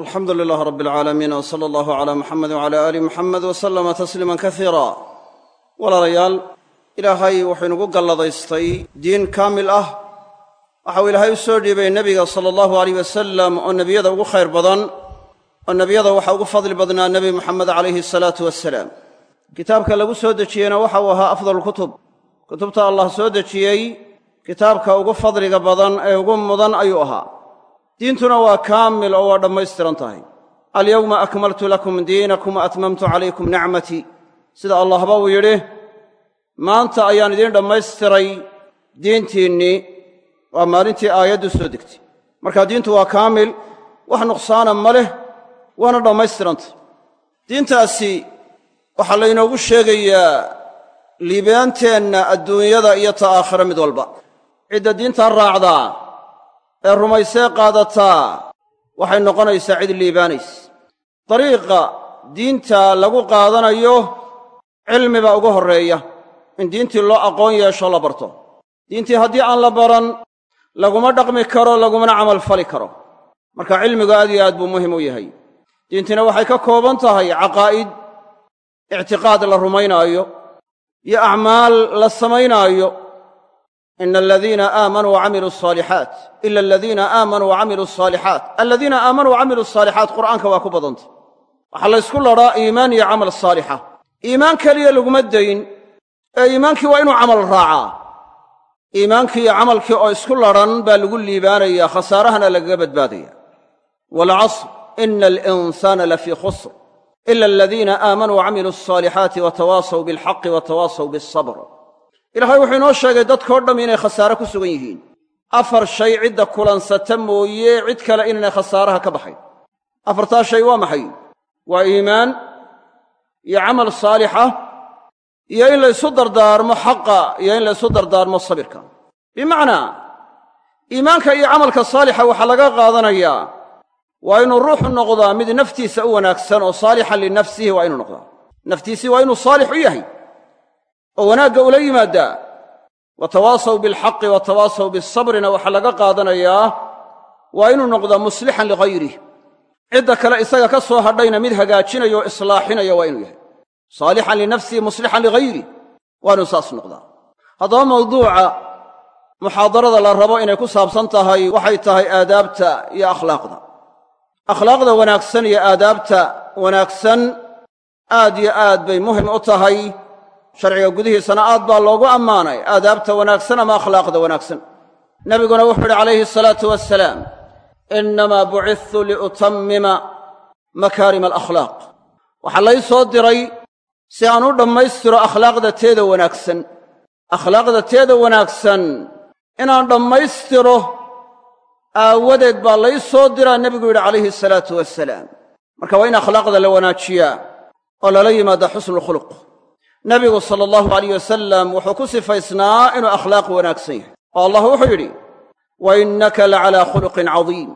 alxamdu lilaah rab alcaalamiin w sala allahu calaa muxamed wcala aali muxamed wa sallama tasliiman kasiira walaalayaal ilaahay wuxuu inugu galladaystay diin kaamil ah. Waxau ilaahay u soo dhiibay nebiga sala allahu aleyh wasalam oo nebiyada ugu khayr badan oo nebiyada waxa ugu fadli badnaa nebi muxamed calayhi asalaatu wasalaam kitaabka lagu soo dejiyeyna waxa uu ahaa afdal kutub. Kutubta allah soo dejiyey kitaabka ugu fadliga badan ee ugu mudan ayuu ahaa diintuna waa kaamil oo waa dhammaystiran tahay. Alyowma akmaltu lakum diinakum wa atmamtu calaykum nicmatii sida allahba uu yidhi maanta ayaan idiin dhammaystiray diintiinnii waa maalintii aayaddu soo degtay. Marka diintu waa kaamil wax nuqsaana ma leh waana dhammaystirantay diintaasi waxaa laynoogu sheegayaa liibaanteenna adduunyada iyo ta aakhira mid walba. Cidda diintaa raacdaa ee rumaysee qaadataa waxay noqonaysaa cid liibaanaysa. Dariiqa diinta lagu qaadanayo cilmiba ugu horreeya. In diintii loo aqoon yeesho la barto. Diintii haddii aan la baran laguma dhaqmi karo lagumana camal fali karo. Marka cilmigu aad iyo aad buu muhiim u yahay. Diintiina waxay ka kooban tahay caqaa'id ictiqaad la rumaynaayo iyo acmaal la samaynaayo ina aladiina aamanuu wacamiluu asaalixaat ila aladiina aamanuu wacamiluu asaalixaat aladiina aamanuu wacamiluu asaalixaat qur'aanka waa ku badantay waxaa laysku ladhaa iimaan iyo camal saalixa. Iimaan keliya laguma dayn. Ee iimaankii waa inuu camal raacaa. Iimaankii iyo camalkii oo isku ladhan baa lagu liibaanayaa khasaarahana lagaga badbaadaya. Waalcasr ina alinsaana lafii khusr. Ila aladiina aamanuu wacamiluu asaalixaati watawaasaw bilxaqi watawaasaw bialsabr ilaahay wuxuu inoo sheegay dadkao dhamm inay khasaare ku sugan yihiin. Afar shay cidda kulansata mooye cid kale inaynay khasaaraha ka baxayn afartaa shay waa maxay? Waa iimaan iyo camal saalixa iyo in laysu dardaarmo xaqa iyo in laysu dardaarmo sabirka. Bimacnaa iimaanka iyo camalka saalixa waxaa laga qaadanayaa waa inuu ruuxu noqdaa mid naftiisa u wanaagsan oo saalixan linafsihi waa inuu noqdaa. Naftiisii waa inuu saalix u yahay oo wanaagga ula yimaaddaa wa tawaasaw bilxaqi wa tawaasaw bisabrina waxaa laga qaadanayaa waa inuu noqdaa muslixan lihayrih cidda kale isaga ka soo hadhayna mid hagaajinaya oo islaaxinaya waa inuu yahay. Saalixan linafsihi muslixan lihayrih waa inuu saas noqdaa. Haddaba mawduuca muxaadarada la rabo inay ku saabsan tahay waxay tahay aadaabta iyo akhlaaqda. Akhlaaqda wanaagsan iyo aadaabta wanaagsan aad yo aad bay muhiim u tahay sharciga gudihiisana aad baa loogu ammaanay. Aadaabta wanaagsan ama akhlaaqda wanaagsan? Nebiguna wuxuu yidhi calayhi asalaatu wasalaam innamaa bucidtu liutammima makaarima alakhlaaq. Waxaa lay soo diray si aan u dhammaystiro akhlaaqda teeda wanaagsan akhlaaqda teeda wanaagsan inaan dhammaystiro aawadeed baa lay soo diraa. Nebigu yidhi calayhi asalaatu wasalaam marka waa in akhlaaqda la wanaajiyaa oo lala yimaada xusnuulkhuluq nebigu sala allahu alayh wasalam wuxuu ku sifaysnaa inuu akhlaaq wanaagsan yahay. Oo allah wuxuu yidhi wa innaka la calaa khuluqin cadiim.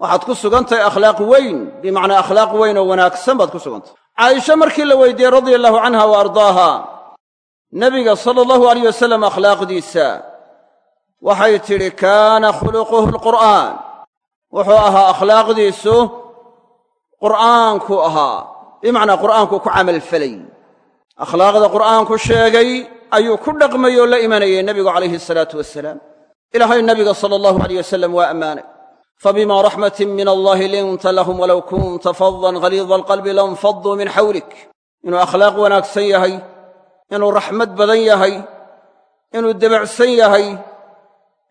Waxaad ku sugantahay akhlaaq weyn bimacnaa akhlaaq weyn oo wanaagsan baad ku sugantahay caaisha markii la weydiiyey radia allahu canha wa ardaaha nebiga sala allahu alayh wasalam akhlaaqdiisa waxay tidhi kaana khuluquhu alqur'aan wuxuu ahaa akhlaaqdiisu qur'aanku ahaa bimacnaa qur'aanku ku camalfelay akhlaaqda qur'aanku sheegay ayuu ku dhaqmay oo la imanayay nebigu calayhi asalaatu wasalaam ilaahay nebiga sala allahu alayh wasalam waa ammaanay. Fabima raxmatin min allahi linta lahum walow kunta fadan haliida alqalbi lanfaduu min xawlik inuu akhlaaq wanaagsan yahay inuu raxmad badan yahay inuu debacsan yahay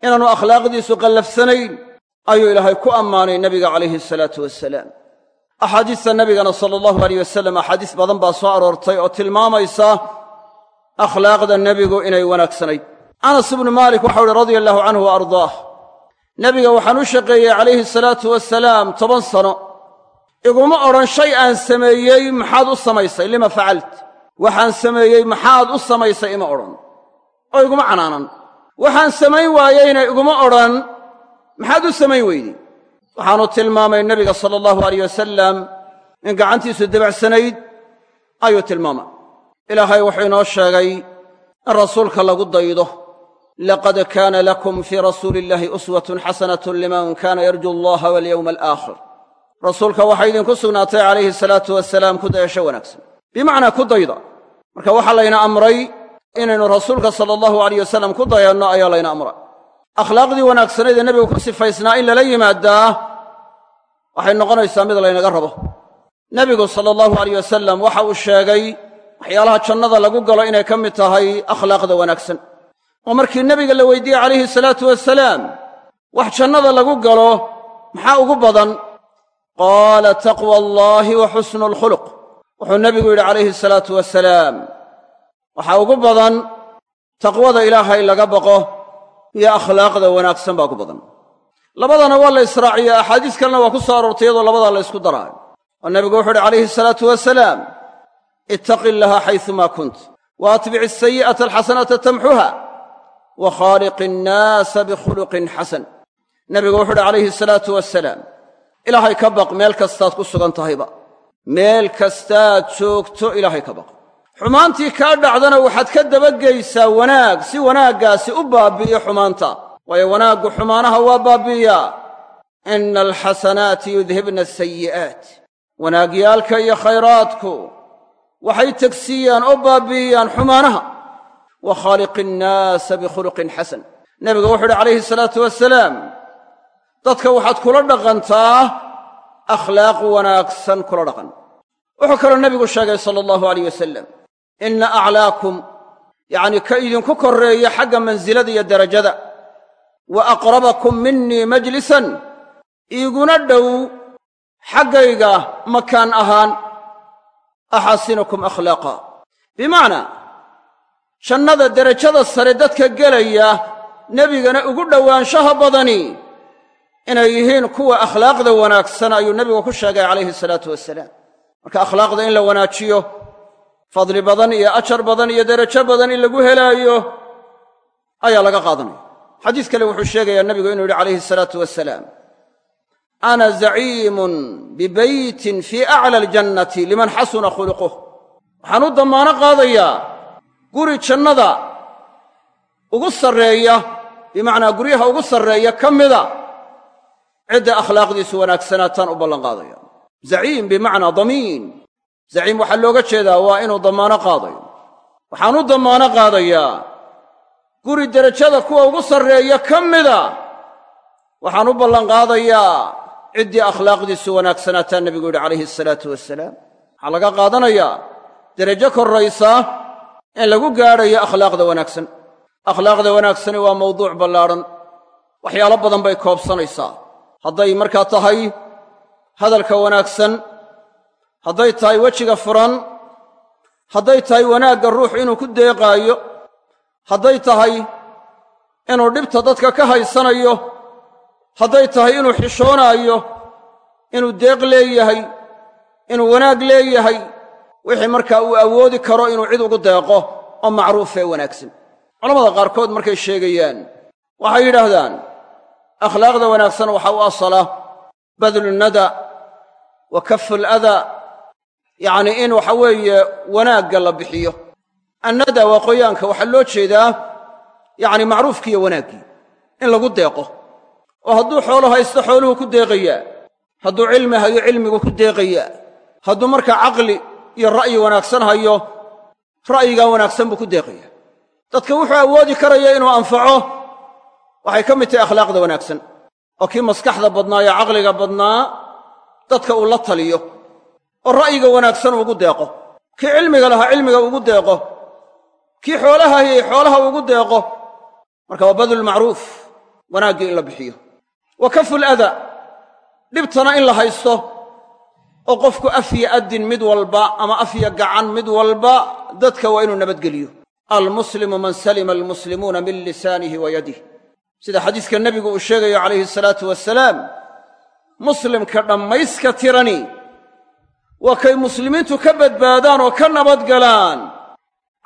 inaanu akhlaaqdiisu qallafsanayn ayuu ilaahay ku ammaanay nebiga calayhi asalaatu wasalaam axaadiista nebigana sala allahu alayh wasalam axaadiis badan baa soo aroortay oo tilmaamaysa akhlaaqda nebigu inay wanaagsanayd. Anas ibnu maalik waxau uhi radia allahu canhu wa ardaah nebiga waxaan u shaqeeyey calayhi salaatu wasalaam toban sano. Iguma odhan shay aan sameeyey maxaad u samaysay? Lima facalt? Waxaan sameeyey maxaad u samaysay? Ima odhan. Oo iguma canaanan. Waxaan samayn waayeyna iguma odhan. Maxaad u samayn weyday waxaanu tilmaamay nebiga sala allahu alayh wasalam in gacantiisu debacsanayd ayuu tilmaamay ilaahay wuxuu inoo sheegay in rasuulka lagu daydo laqad kaana lakum fii rasuuli illaahi uswatun xasanatun liman kaana yarju allaha walyowma alaakhir. Rasuulka waxaa idinku sugnaatay calayhi salaatu wasalaam ku dayasho wanaagsan. Bimacnaa ku dayda marka waxaa layna amray inaynu rasuulka sala allahu alayh wasalam ku dayanno ayaa layna amray akhlaaqdii wanaagsanayd ee nebigu ku sifaysnaa in lala yimaadaa waxay noqonaysaa mid laynaga rabo. Nebigu sala allahu alayh wasalam waxa uu sheegay waxyaalaha jannada lagu galo inay ka mid tahay akhlaaqda wanaagsan. Oo markii nebiga la weydiiyey calayhi salaatu wasalaam wax jannada lagu galo maxaa ugu badan? Qaala taqwa allaahi wa xusnu alkhuluq wuxuu nebigu yidhi calayhi salaatu wasalaam waxaa ugu badan taqwada ilaahay laga baqo iyo akhlaaqda wanaagsan baa ku badan. Labadana waa la israaciye axaadiis kalena waa ku soo aroortay iyadoo labadaa la ysku daraayo oo nebigu wuxu uhi calayhi salaatu wasalaam ittaqi illaha xaysumaa kunt wa atbic asayi'ata alxasanata tamxuha wa khaaliqi innaasa bikhuluqin xasan. Nebigu wuxu uhi calayhi salaatu wasalaam ilaahay ka baq meel kastaad ku sugan tahayba. Meel kastaad joogto ilaahay ka baq xumaantii kaa dhacdana waxaad ka dabageysaa wanaag si wanaaggaasi u baabbi'iyo xumaanta. Waayo wanaaggu xumaanaha waa baabbi'iyaa ina alxasanaati yudhibna asayi'aat wanaagyaalka iyo khayraadku waxay tegsiiyaan oo baabbi'iyaan xumaanaha. Wa khaaliqi innaasa bikhuluqin xasan. Nebigu wuxu uhi calayhi salaatu wasalaam dadka waxaad kula dhaqantaa akhlaaq wanaagsan kula dhaqan. Wuxuu kaloo nebigu sheegay sala allahu alayh wasalam inna aclaakum yacnii ka idinku korreeya xagga mansilada iyo derajada wa aqrabakum minii majlisan iiguna dhow xaggayga makaan ahaan. Axasinukum akhlaaqa. Bimacnaa jannada derajada sare dadka gelaya nebigana ugu dhowaanshaha badani inay yihiin kuwa akhlaaqda wanaagsan ayuu nebigu ku sheegay calayhi salaatu wasalaam marka akhlaaqda in la wanaajiyo fadli badan iyo ajar badan iyo derajo badan in lagu helaayo ayaa laga qaadanaya. Xadiis kale wuxuu sheegayaa nebigu inuu yidhi calayhi salaatu wasalaam ana zaciimun bibeytin fii acla aljannati liman xasuna khuluquh. Waxaan u dammaano qaadayaa guri jannada ugu sarreeya bimacnaa guryaha ugu sarreeya ka mida cidda akhlaaqdiisu wanaagsanaataan u ballanqaadaya zaciim bimacnaa damiin zaciim waxaa looga jeedaa waa inuu dammaano qaadayo. Waxaan u dammaano qaadayaa. Guri derajada kuwa ugu sarreeya ka mida. Waxaan u ballanqaadayaa ciddii akhlaaqdiisu wanaagsanaataa nebigu yidhi calayhi asalaatu wasalaam waxaa laga qaadanayaa. Derajo korraysa in lagu gaadhayo akhlaaqda wanaagsan. Akhlaaqda wanaagsani waa mawduuc ballaadhan waxyaalo badan bay koobsanaysaa. Hadday markaa tahay hadalka wanaagsan hadday tahay wejiga furan hadday tahay wanaagga ruux inuu ku deeqaayo hadday tahay inuu dhibta dadka ka haysanayo hadday tahay inuu xishoonaayo inuu deeq leeyahay inuu wanaag leeyahay wixii markaa uu awoodi karo inuu cid ugu deeqo oo macruufee wanaagsan. Culamada qaarkood markay sheegayaan waxay yidhaahdaan akhlaaqda wanaagsan waxaa u asala badlunada wa kafuladaa yacnii in waxa weeye wanaagga la bixiyo. Annada waa qoyaanka waxaa loo jeedaa yacni macruufkii iyo wanaaggii in lagu deeqo. Oo hadduu xoolo haysto xooluhu ku deeqayaa hadduu cilmi hayo cilmigu ku deeqayaa hadduu markaa caqli iyo ra'yi wanaagsan hayo ra'yigaa wanaagsan buu ku deeqayaa dadka wuxuu awoodi karaya inuu anfaco. Waxay ka mid tahay akhlaaqda wanaagsan. Oo kii maskaxda badnaa iyo caqliga badnaa dadka uu la taliyo oo ra'yiga wanaagsan ugu deeqo. Kii cilmiga lahaa cilmiga ugu deeqo. Kii xoolaha hayay xoolaha ugu deeqo. Marka waa badlulmacruuf wanaaggii in la bixiyo. Wa kaful ada dhibtana in la haysto. Oo qofku afya addin mid walba ama afya gacan mid walba dadka waa inuu nabadgeliyo. Almuslimu man salima almuslimuuna min lisaanihi wa yadih sida xadiiska nebigu uu sheegayo calayhi salaatu wasalaam muslimka dhammayska tirani waa kay muslimiintu ka badbaadaan oo ka nabadgalaan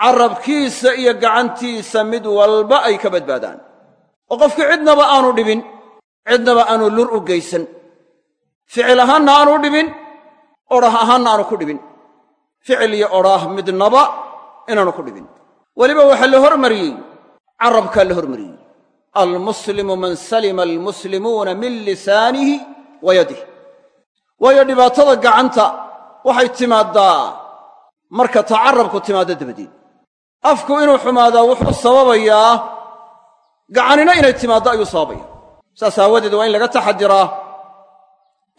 carabkiisa iyo gacantiisa mid walba ay ka badbaadaan. Oo qofkii cidnaba aanu dhibin cidnaba aanu lur u geysan. Ficil ahaanna aanu dhibin odhah ahaanna aanu ku dhibin. Ficil iyo odhaah midnaba inaanu ku dhibin. Weliba waxaa la hormariyey carabkaa la hormariyey. Almuslimu man salima almuslimuuna min lisaanihi wa yadih waayo dhibaatada gacanta waxay timaaddaa marka tacarabku timaaddo dabadeed afku inuu xumaadaa wuxuu sababayaa gacanina inay timaaddo ayuu sababaya saas aawadeed waa in laga taxadiraa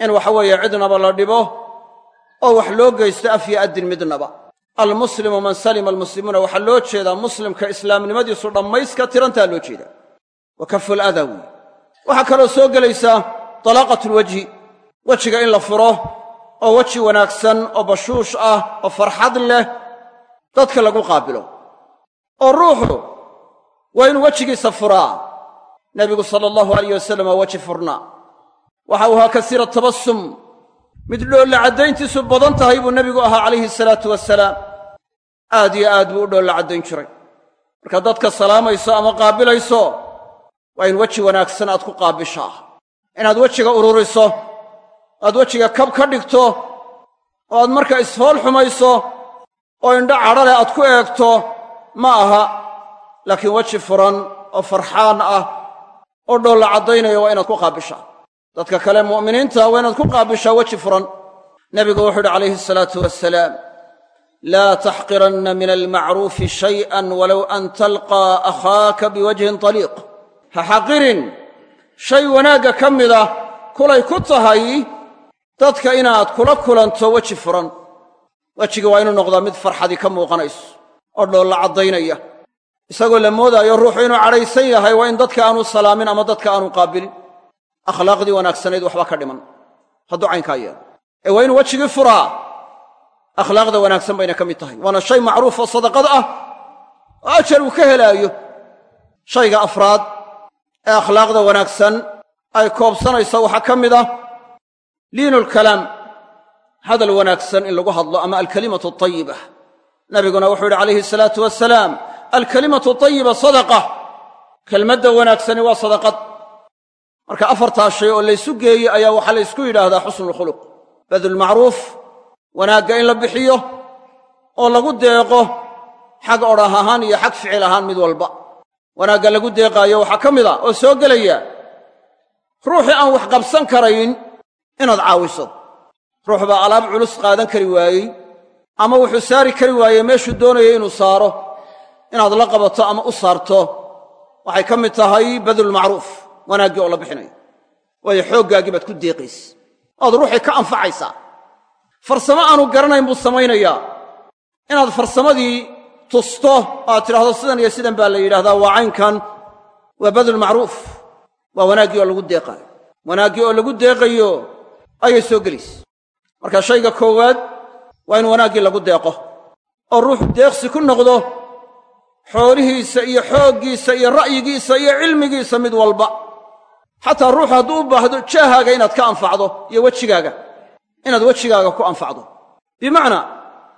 in waxa weeye cidnaba la dhibo oo wax loo geysto af yo addin midnaba. Almuslimu man salima almuslimuuna waxaa loo jeedaa muslimka islaamnimadiisu dhammayska tirantaa loo jeedaa. Wa kafu ladaa waxaa kaloo soo gelaysaa talaaqat lwajhi wejiga in la furo oo weji wanaagsan oo bashuush ah oo farxad leh dadka lagu qaabilo. Oo ruuxu waa inuu wejigiisa furaa. Nebigu sala allahu alayh wasalam waa weji furnaa. Waxa uu ahaa kasiira tabasum mid dhoolla caddayntiisu badan tahay buu nebigu ahaa calayhi salaatu wasalaam aad iyo aad buu u dhoolla caddayn jiray. Marka dadka salaamayso ama qaabilayso waa in weji wanaagsan aad ku qaabishaa. Inaad wejiga ururiso aad wejiga kab ka dhigto oo aad marka isfool xumayso oo indho cadho aad ku eegto ma aha. Laakiin weji furan oo farxaan ah oo dhoolla caddaynaya waa inaad ku qaabishaa. Dadka kale mu'miniinta waa inaad ku qaabishaa weji furan. Nebigu wuxuu uhi calayhi asalaatu wasalaam laa taxqiranna min almacruufi shay'an walow an talqaa akhaaka biwajhin taliiq. Ha xaqirin shay wanaagga ka mida kulay ku tahay dadka inaad kula kulanto weji furan. Wejiga waa inuu noqdaa mid farxadii ka muuqanayso oo dhoolla caddaynaya. Isagoo la moodaayo ruuxu inuu cadhaysan yahay waa in dadka aanu salaamin ama dadka aanu qaabilin. Akhlaaqdii wanaagsanayd waxba ka dhiman. Hadduu caynkaa yeelo ee waa inuu wejigii furaa? Akhlaaqda wanaagsan bayna ka mid tahay. Waana shay macruuf oo sadaqad ah oo ajar uu ka helaayo. Shayga afraad ee akhlaaqda wanaagsan ay koobsanayso waxaa ka mid ah liinulkalaam hadal wanaagsan in lagu hadlo ama alkalimatu tayiba nabiguna wuxuu yidhi calayhi salaatu wasalaam alkalimatu tayiba sadaqa. Kelmadda wanaagsani waa sadaqad. Marka afartaa shay oo laysu geeyey ayaa waxaa la ysku yidhaahdaa xusnulkhuluq badulmacruuf wanaagga in la bixiyo oo lagu deeqo xag odhah ahaan iyo xag ficil ahaan mid walba. Wanaagga lagu deeqaayo waxaa ka mid a oo soo gelaya ruuxii aan wax qabsan karayn inaad caawiso. Ruux baa alaab culus qaadan kari waayey ama wuxuu saari kari waayey meeshuu doonayay inuu saaro. Inaad la qabato ama u saarto waxay ka mid tahay badulmacruuf wanaaggii oo la bixinayo. Waayo xooggaaggii baad ku deeqaysa oad ruuxii ka anfacaysaa. Farsamo aanu garanayn buu samaynayaa. Inaad farsamadii tusto aad tidhaahdo sidan iyo sidan baa la yidhahdaa waa caynkan waa badulmacruuf waa wanaaggii oo lagu deeqaayo. Wanaaggii oo lagu deeqayo ayay soo gelaysa marka shayga koowaad waa in wanaaggii lagu deeqo. Oo ruuxu deeqsi ku noqdo xoolihiisa iyo xooggiisa iyo ra'yigiisa iyo cilmigiisa mid walba. Xataa ruuxu hadduu u baahdo jaahaaga inaad ka anfacdo iyo wejigaaga inaad wejigaaga ku anfacdo. Bimacnaa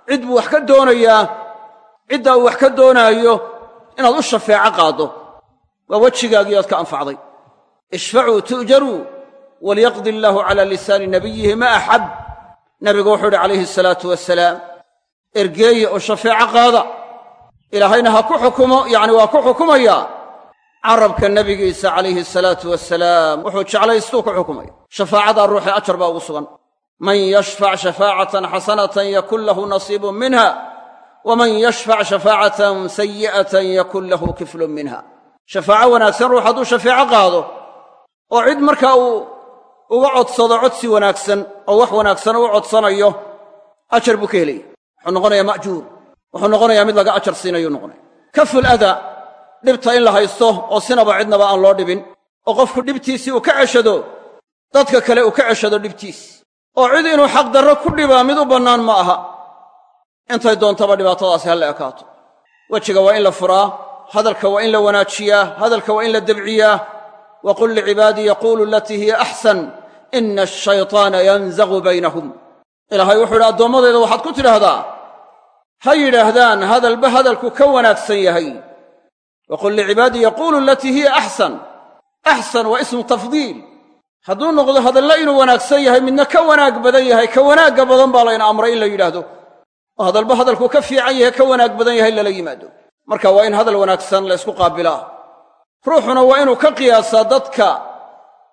cid buu wax ka doonayaa ciddaa uu wax ka doonaayo inaad u shafeeco qaaddo. Waa wejigaagii oad ka anfacday. Ishfacuu tu'jaruu walyaqdi illaahu calaa lisaani nabiyihi ma axab nabigu wuxuu uhi calayhi salaatu wasalaam ergeeye oo shafeeco qaada ilaahayna ha ku xukumo yacni waa ku xukumayaa carabka nebigiisa calayhi salaatu wasalaam wuxuu jeclaystuu ku xukumaya shafaacadaa ruuxii ajar baa ugu sugan man yashfac shafaacatan xasanatan yakun lahu nasiibun minha waman yashfac shafaacatan sayi'atan yakun lahu kiflun minha shafaaco wanaagsan ruux hadduu shafeeco qaado oo cid uga codsado codsi wanaagsan oo wax wanaagsan u codsanayo ajar buu ka helaya wuxuu noqonayaa ma'juur. Wuxuu noqonayaa mid laga ajar siinayuu noqonaya kaful adaa dhibta in la haysto oo sinaba cidnaba aan loo dhibin oo qofku dhibtiisii uu ka ceshado dadka kale uu ka ceshado dhibtiis. Oo cid inuu xaqdarro ku dhibaa mid u bannaan ma aha. Intay doontaba dhibaatadaasi ha la ekaato. Wejiga waa in la furaa hadalka waa in la wanaajiyaa hadalka waa in la debciyaa wa qul licibaadii yaquulu alatii hiya axsan ina ashaytaana yanzagu baynahum ilaahay wuxuu idhi addoommadayda waxaad ku tidhaahdaa ha yidhaahdaan hadalba hadalku ka wanaagsan yahay wa qul licibaadii yaquulu alatii hiya axsan axsan waa ismu tafdiil hadduu noqdo hadalla inuu wanaagsan yahay midna ka wanaag badan yahay ka wanaagga badan baa layna amray in la yidhaahdo oo hadalba hadalku ka fiican yahay ka wanaag badan yahay lala yimaado marka waa in hadal wanaagsan la ysku qaabilaa ruuxuna waa inuu ka qiyaasaa dadka.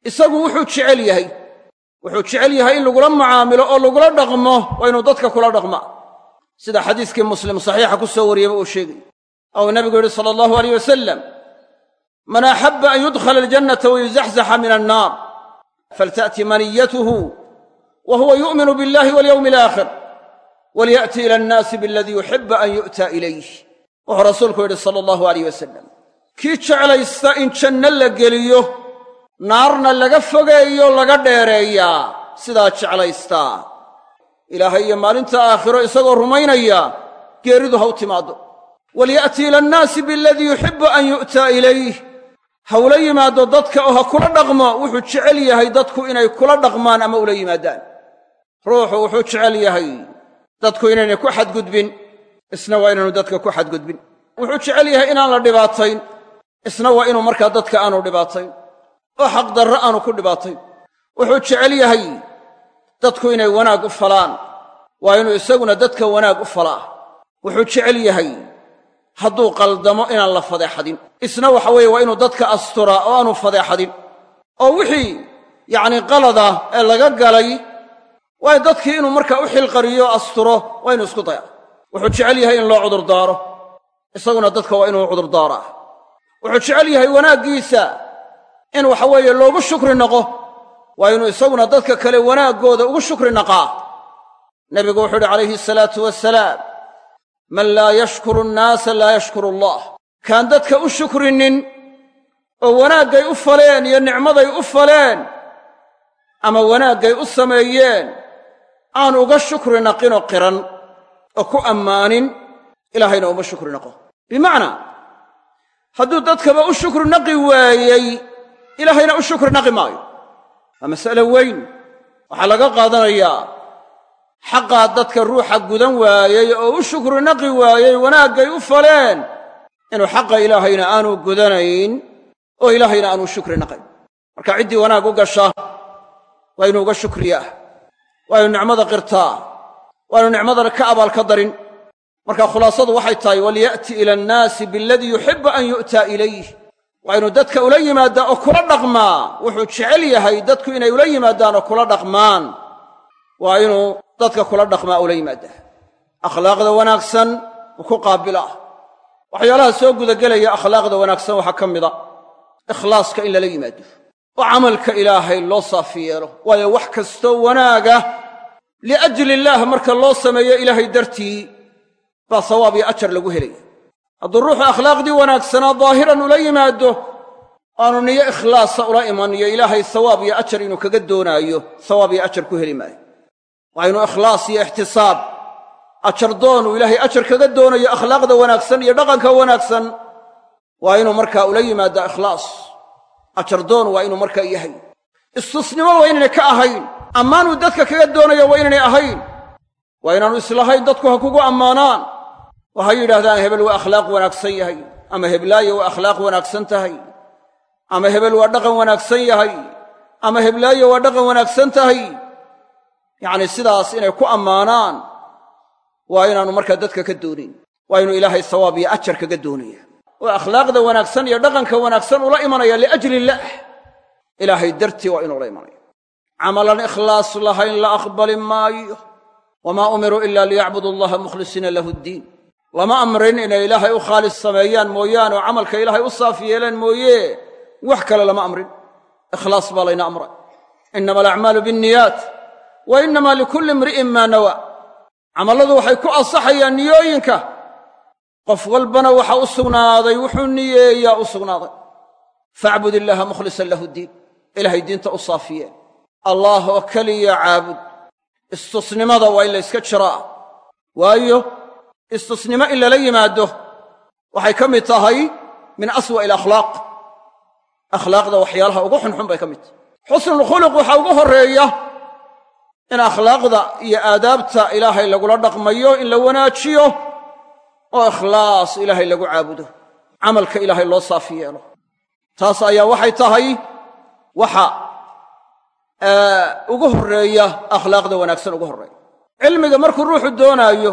Isagu wuxuu jecel yahay. Wuxuu jecel yahay in lagula mucaamilo oo lagula dhaqmo waa inuu dadka kula dhaqmaa sida xadiiskii muslim saxiixa ku soo wariyeyba uu sheegay. Ou nabigu yidhi sala allahu aleyh wasalam man axabba an yudkhala aljannata wayuzaxzaxa min annaar falta'ti maniyatuhu wa huwa yu'minu biاllahi walyowmi alaakhir walya'ti ila annaasi bialadii yuxibu an yu'ta ilayh wuxuu rasuulku yidhi sala allahu aleyh wasalam kii jeclaysta in janno la geliyo naarna laga fogeeyo laga dheereeyaa sidaa jeclaystaa ilaahay iyo maalinta aakhiro isagoo rumaynaya geeridu ha u timaaddo. Walya'ti ila annaasi bialadii yuxibu an yu'ta ilayh. Ha ula yimaaddo dadka oo ha kula dhaqmo wuxuu jecel yahay dadku inay kula dhaqmaan ama ula yimaadaan. Ruuxu wuxuu jecel yahay dadku inaynay ku xadgudbin isna waa inaanu dadka ku xadgudbin. Wuxuu jecel yahay inaan la dhibaatayn isna waa inuu markaa dadka aanu dhibaatayn oo xaqdarro aanu ku dhibaatayn wuxuu jecel yahay dadku inay wanaag u falaan waa inuu isaguna dadka wanaag u falaa. Wuxuu jecel yahay hadduu qaldamo inaan la fadeexadin. Isna waxa weeye waa inuu dadka asturaa oo aanu fadeexadin. Oo wixii yacnii qalada ee laga galay waa dadkii inuu markaa u xilqariyo asturo waa inuu isku daya wuxuu jecel yahay in loo cudurdaaro isaguna dadka waa inuu cudurdaaraa wuxuu jecel yahay wanaaggiisa in waxa weeye loogu shukri naqo waa inuu isaguna dadka kale wanaaggooda ugu shukri naqaa. Nebigu wuxuu uhi calayhi asalaatu wasalaam man laa yashkuru annaasa laa yashkuru allah. Kaan dadka u shukrinin oo wanaaggay u faleen iyo nicmaday u faleen ama wanaaggay u sameeyeen aan uga shukri naqinoo qiran oo ku ammaanin ilaahayna uma shukri naqo bimacnaa hadduu dadkaba u shukri naqi waayey ilaahayna u shukri naqi maayo. Waa mas'alo weyn. Waxaa laga qaadanayaa xaqaa dadka ruuxa gudan waayey oo u shukri naqi waayey wanaaggay u faleen inuu xaqa ilaahayna aanu gudanayn oo ilaahayna aanu shukri naqayn. Marka ciddii wanaag u gasha waa inuu uga shukriyaa waa inu nicmada qirtaa waa inu nicmadana ka abaalka darin marka khulaasadu waxay tahay walya'ti ila annaasi bialadii yuxibu an yu'ta ilayh waa inuu dadka ula yimaaddaa oo kula dhaqmaa wuxuu jecel yahay dadku inay ula yimaadaan oo kula dhaqmaan. Waa inuu dadka kula dhaqmaa ula yimaaddaa akhlaaqda wanaagsan uu ku qaabilaa waxyaalaha soo gudagelaya akhlaaqda wanaagsan waxaa ka mida ikhlaaska in lala yimaado oo camalka ilaahay loo saafi yeelo waayo wax kastoo wanaaga liajli illaah marka loo sameeyo ilaahay dartii baa sawaab iyo ajar lagu helaya hadduu ruuxu akhlaaqdii wanaagsanaa daahiran ula yimaado aanu niyo ikhlaasa ula iman iyo ilaahay sawaab iyo ajar inuu kaga doonaayo sawaab iyo ajar ku heli maayo. Waa inuu ikhlaas iyo ixtisaab ajar doon uu ilaahay ajar kaga doonayo akhlaaqda wanaagsan iyo dhaqanka wanaagsan waa inuu markaa ula yimaaddaa ikhlaas. Ajar doon waa inuu markaa yahay. Istusnimo waa inaynay ka ahayn ammaanuu dadka kaga doonayo waa inaynay ahayn. Waa inaanu islahayn dadku ha kugu ammaanaan ha yidhaahdaan hebel waa akhlaaq wanaagsan yahay ama heblaayo waa akhlaaq wanaagsan tahay ama hebel waa dhaqan wanaagsan yahay ama heblaayo waa dhaqan wanaagsan tahay. Yacnii sidaas inay ku ammaanaan waa inaannu markaa dadka ka doonayn waa inuu ilaahay sawaab iyo ajar kaga doonaya. Oo akhlaaqda wanaagsan iyo dhaqanka wanaagsan ula imanaya liajli illaah ilaahay dartii waa inuu la imanaya. Camalan ikhlaas lahayn la aqbali maayo. Wamaa umiruu ila liyacbudu allaha mukhlisiina lahu ddiin lama amrin inay ilaahay u khaalis sameeyaan mooyaane oo camalka ilaahay u saaf yeelaan mooye. Wax kale lama amrin. Ikhlaas baa layna amray. Innama alacmaalu bianniyaat wa innama likulli imri'in maa nawa. Camalladu waxay ku ansaxayaan niyooyinka. Qof walbana waxa u sugnaaday wuxuu niyeeyaa u sugnaaday. Facbud illaaha mukhlisan lahu ddiin ilaahay diinta u saafiyee allaah oo keliya caabud. Istusnimada waa in la yska jiraa. Waayo istusnimo in lala yimaado waxay ka mid tahay min aswa'i alakhlaaq akhlaaqda waxyaalaha ugu xunxun bay ka mid tahay. Xusnulkhuluq waxaa ugu horreeya in akhlaaqda iyo aadaabta ilaahay lagula dhaqmayo in la wanaajiyo oo ikhlaas ilaahay lagu caabudo camalka ilaahay loo saafi yeelo. Taas ayaa waxay tahay waxa ugu horreeya akhlaaqda wanaagsan ugu horreeya. Cilmiga markuu ruuxu doonaayo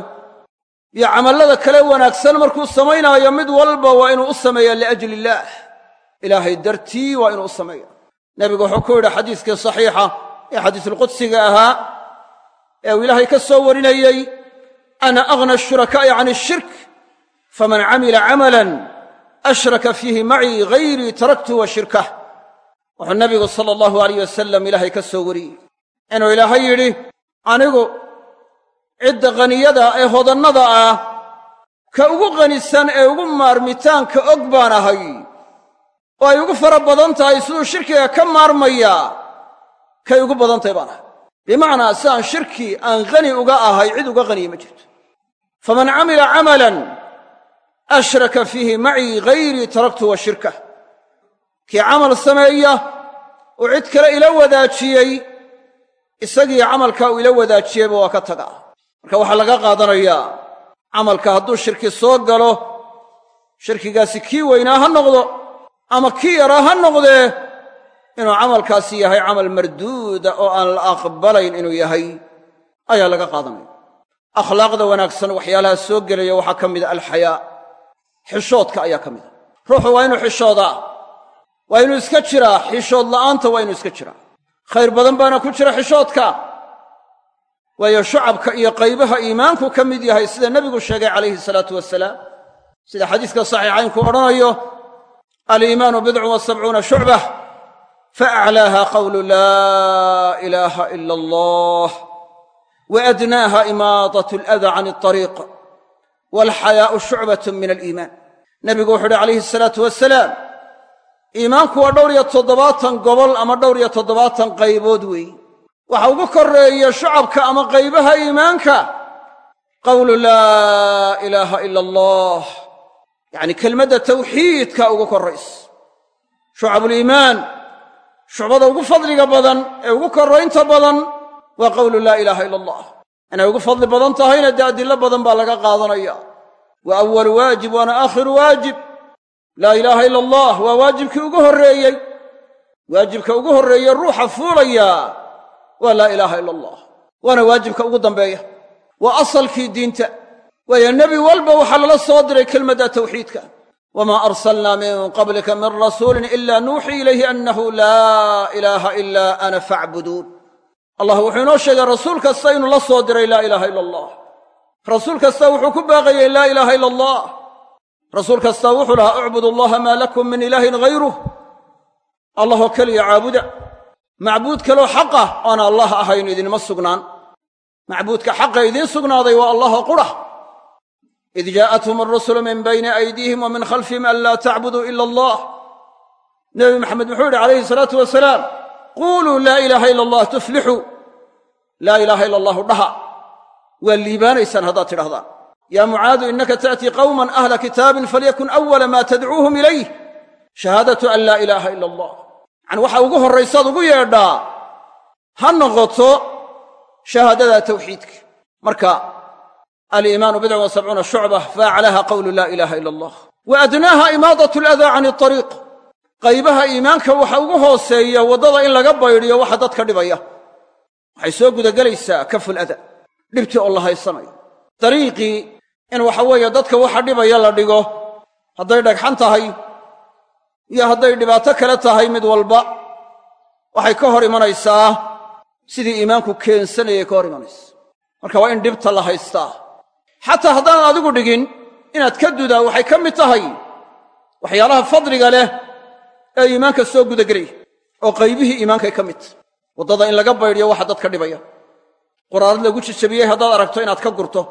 iyo camallada kale wanaagsan markuu samaynaayo mid walba waa inuu u sameeya liajli illaah. Ilaahay dartii waa inuu u sameeya nebigu wuxuu ku yidhi xadiiskii saxiixa ee xadiisulqudsiga ahaa ee uu ilaahay ka soo warinayey ana aghna ashurakaa'i can ashirk faman camila camalan ashraka fiihi macii hayrii taraktu wa shirkah. Wuxuu nabigu sala allahu alayh wasalam ilaahay ka soo wariyey. Inuu ilaahay yidhi anigu cidda haniyada ee hodannada ah ka ugu qanisan ee ugu maarmitaanka og baan ahay. Oo ay ugu fara badan tahay siduu shirkiga ka maarmayaa kay ugu badan tahay baan ahay. Bimacnaa si aan shirki aan khani uga ahay cid uga haniye ma jirto. Faman camila camalan ashraka fiihi macii hayrii taraktu wa shirkah kii camal sameeya uu cid kale ila wadaajiyey isagii camalkaa uu ila wadaajiyeyba waa ka tagaa marka waxaa laga qaadanayaa camalka hadduu shirki soo galo shirkigaasi kii weynaa ha noqdo ama kii yaraa ha noqdee inuu camalkaasi yahay camal marduuda oo aan la aqbalayn inuu yahay ayaa laga qaadanaya. Akhlaaqda wanaagsan waxyaalaha soo gelaya waxaa ka mida alxayaa. Xishoodka ayaa ka mida ruuxu waa inuu xishoodaa waa inuu iska jiraa. Xishood la'aanta waa inuu iska jiraa. Khayr badan baana ku jira xishoodka waayo shucabka iyo qaybaha iimaanku ka mid yahay sida nebigu sheegay calayhi salaatu wasalaam sida xadiiska saxiixaynku odhanayo aliimaanu bidcun wa sabcuuna shucbah faaclaaha qawlu laa ilaaha ila allah wa adnaaha imaadat aladaa can alطariiq walxayaa'u shucbatun min aliimaan. Nebigu wuxu uhi calayhi salaatu wasalaam iimaanku waa dhowr iyo toddobaatan gobol ama dhowr iyo toddobaatan qaybood weeye waxa ugu korreeya shucabka ama qaybaha iimaanka. Qawlu laa ilaaha ila allah yacni kelmadda tawxiidka ugu korraysa shucabuliimaan shucbada ugu fadliga badan ee ugu korraynta badan waa qawlu laa ilaaha ila allah inay ugu fadli badan tahayna dee adillo badan baa laga qaadanaya. Waa awalu waajib waana aakhiru waajib. Laa ilaaha ila allah waa waajibkii ugu horreeyey. Waajibka ugu horreeye ruuxa fuulaya waa laa ilaaha ila allah waana waajibka ugu dambeeya. Waa asalkii diinta. Waayo nebi walba waxaa lala soo diray kelmadda tawxiidka. Wamaa arsalnaa min qablika min rasuulin ila nuuxii ilayhi annahu laa ilaaha ilaa ana facbuduun allah wuxuu inoo sheegay rasuul kasta inuu la soo diray laa ilaaha ila allah rasuul kasta wuxuu ku baaqayey laa ilaaha ila allah rasuul kasta wuxuu lahaa ucbud allaha maa lakum min ilaahin hayruh allahoo keliya caabuda macbuud kaloo xaqah oana allah ahayn idinma sugnaan. Macbuudka xaqa idiin sugnaaday waa allahoo qura id jaa'athum arusulu min bayni aydiihim wa min khalfihim an laa tacbuduu ila allah. Nebi maxamed muxuu yidhi calayhi salaatu wasalaam quuluu laa ilaaha ila allah tuflixuu. Laa ilaaha ila allahu dhaha. Waa liibaanaysaan haddaad tidhahdaan. Yaa mucaadu innaka ta'tii qawman ahla kitaabin falyakun awala maa tadcuuhum ilayh. Shahaadatu an laa ilaaha ila allah yacani waxa ugu horraysaad ugu yeedhaa ha noqoto shahaadada tawxiidka. Marka aliimaanu bidcun wa sabcuuna shucba faaclaha qawlu laa ilaaha ila allah wa adnaaha imaadat aladaa can iariiq qaybaha iimaanka waxa ugu hooseeya waddada in laga baydhiyo waxa dadka dhibaya. Waxay soo gudagelaysaa kaful ada dhibtii oo la haysanayo. Dariiqii in waxa weeye dadka waxa dhibaya la dhigo hadday dhagxan tahay iyo hadday dhibaato kale tahay mid walba waxay ka hor imanaysaa sidii iimaanku keensanayay ka hor imanaysa. Marka waa in dhibta la haystaa. Xataa haddaanan adigu dhigin inaad ka dudaa waxay ka mid tahay waxyaalaha fadliga leh ee iimaanka soo gudagelaya oo qaybihii iimaankay ka mid. Tahy waddada in laga baydhiyo waxa dadka dhibaya. Quraarad lagu jijabiyey haddaad aragto inaad ka gurto.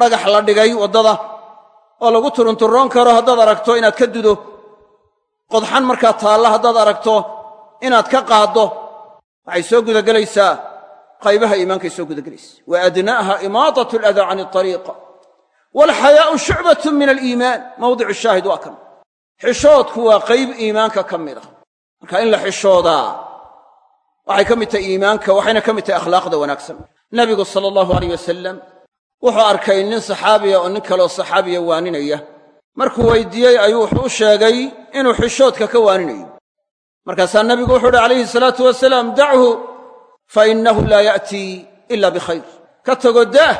Dhagax la dhigay waddada oo lagu turunturroon karo haddaad aragto inaad ka dudo qodxan markaa taalla haddaad aragto inaad ka qaaddo waxay soo gudagelaysaa qaybaha iimaankay soo gudagelaysa. Wa adnaaha imaadat aladaa can alariiq waalxayaa'u shucbatun min aliimaan. Mawdicu shaahid waa kan. Xishoodku waa qayb iimaanka ka mid ah. Marka in la xishoodaa waxay ka mid tahay iimaanka waxayna ka mid tahay akhlaaqda wanaagsan. Nabigu sala allahu alayh wasalam wuxuu arkay nin saxaabiya oo nin kaleoo saxaabiya waaninaya markuu weydiiyey ayuu wuxuu u sheegay inuu xishoodka ka waaninayo. Markaasaa nabigu wuxuu uhi calayhi salaatu wasalaam dachu fa innahu laa ya'tii ila bikhayr ka tago daah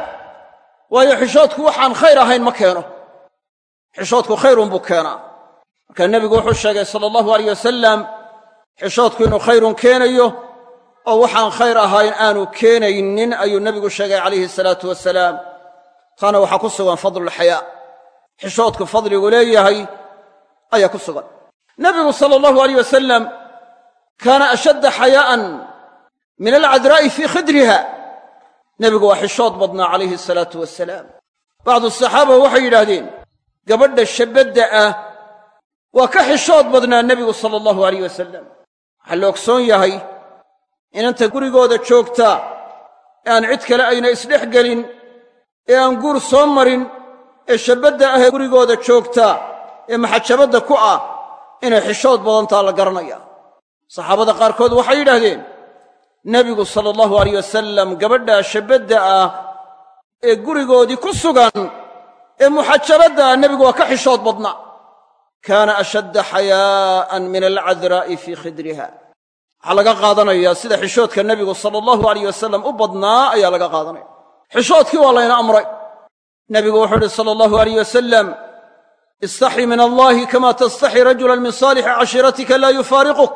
waayo xishoodku waxaan khayr ahayn ma keeno. Xishoodku khayrun buu keenaa. Markaa nebigu wuxuu sheegay sala allahu alayh wasalam xishoodku inuu khayrun keenayo oo waxaan khayr ahayn aanu keenaynin ayuu nebigu sheegay calayhi salaatu wasalaam. Taana waxaa ku sugan fadlulxayaa xishoodku fadligu leeyahay ayaa ku sugan. Nebigu sala allahu alayh wasalam kaana ashadda xayaa'an min alcadraa'i fii khidriha. Nebigu waa xishood badnaa calayhi salaatu wasalaam bacdu saxaaba waxay yidhaahdeen gabadha shabadda ah waa ka xishood badnaa nebigu sala allahu alayh wasalam waxaa la ogsoon yahay inanta gurigooda joogtaa ee aan cid kale ayna isdhex gelin ee aan guur soo marin ee shabadda ah ee gurigooda joogtaa ee maxajabadda ku ah inay xishood badantaa la garanaya. Saxaabada qaarkood waxay yidhaahdeen nebigu sala allahu alayh wasalam gabadhaa shabadda ah ee gurigoodii ku sugan ee muxajabadda ah? Nebigu waa ka xishood badnaa kaana ashadda xayaa'an min alcadraa'i fii khidriha. Waxaa laga qaadanayaa sida xishoodka nebigu sala allahu alayh wasalam u badnaa ayaa laga qaadanaya. Xishoodkii waa layna amray nebigu wuxuu uhi sala allahu alayh wasalam istaxyi min allahi kama tastaxyi rajulan min saalixi cashiiratika laa yufaariquk.